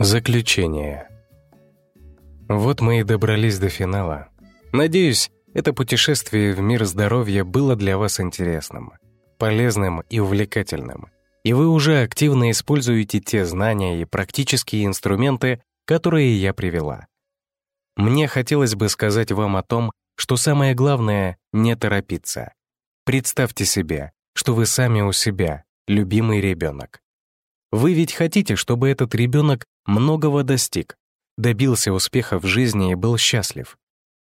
Заключение. Вот мы и добрались до финала. Надеюсь, это путешествие в мир здоровья было для вас интересным, полезным и увлекательным. И вы уже активно используете те знания и практические инструменты, которые я привела. Мне хотелось бы сказать вам о том, что самое главное — не торопиться. Представьте себе, что вы сами у себя, любимый ребенок. Вы ведь хотите, чтобы этот ребенок многого достиг, добился успеха в жизни и был счастлив.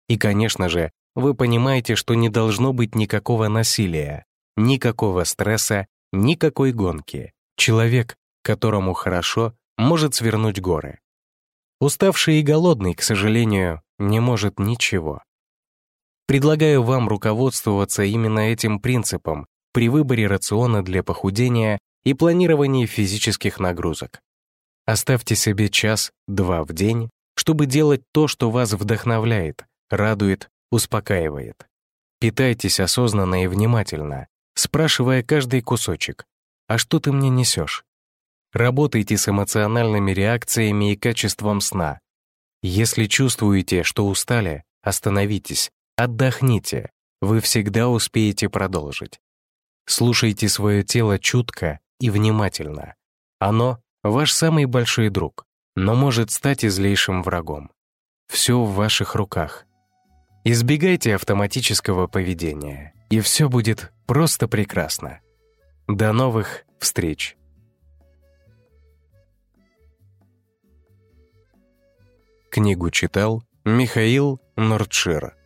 И, конечно же, вы понимаете, что не должно быть никакого насилия, никакого стресса, никакой гонки. Человек, которому хорошо, может свернуть горы. Уставший и голодный, к сожалению, не может ничего. Предлагаю вам руководствоваться именно этим принципом при выборе рациона для похудения и планировании физических нагрузок. Оставьте себе час-два в день, чтобы делать то, что вас вдохновляет, радует, успокаивает. Питайтесь осознанно и внимательно, спрашивая каждый кусочек, «А что ты мне несешь?» Работайте с эмоциональными реакциями и качеством сна. Если чувствуете, что устали, остановитесь, отдохните, вы всегда успеете продолжить. Слушайте свое тело чутко и внимательно. Оно — ваш самый большой друг, но может стать и злейшим врагом. Все в ваших руках. Избегайте автоматического поведения, и все будет просто прекрасно. До новых встреч! Книгу читал Михаил Нордшир.